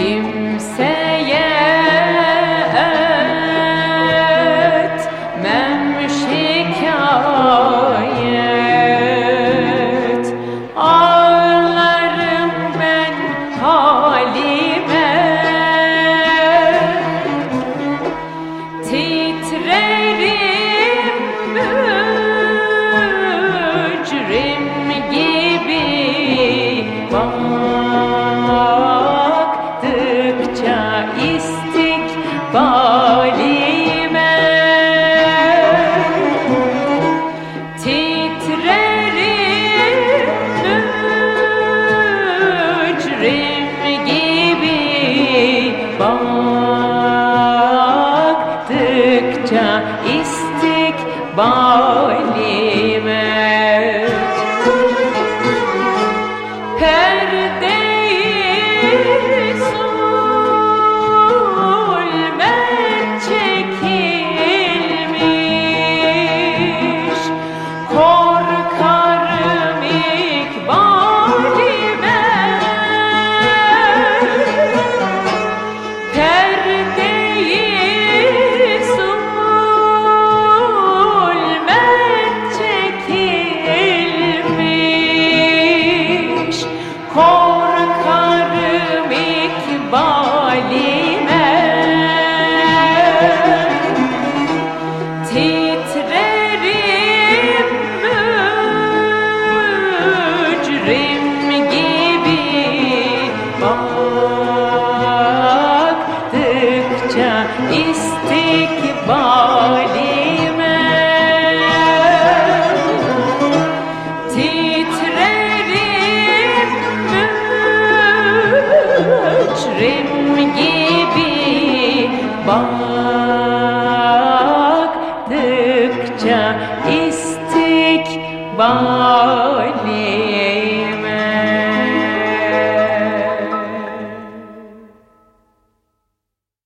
Тим gibi baktıkça istikbalim Baktıkça istikbalime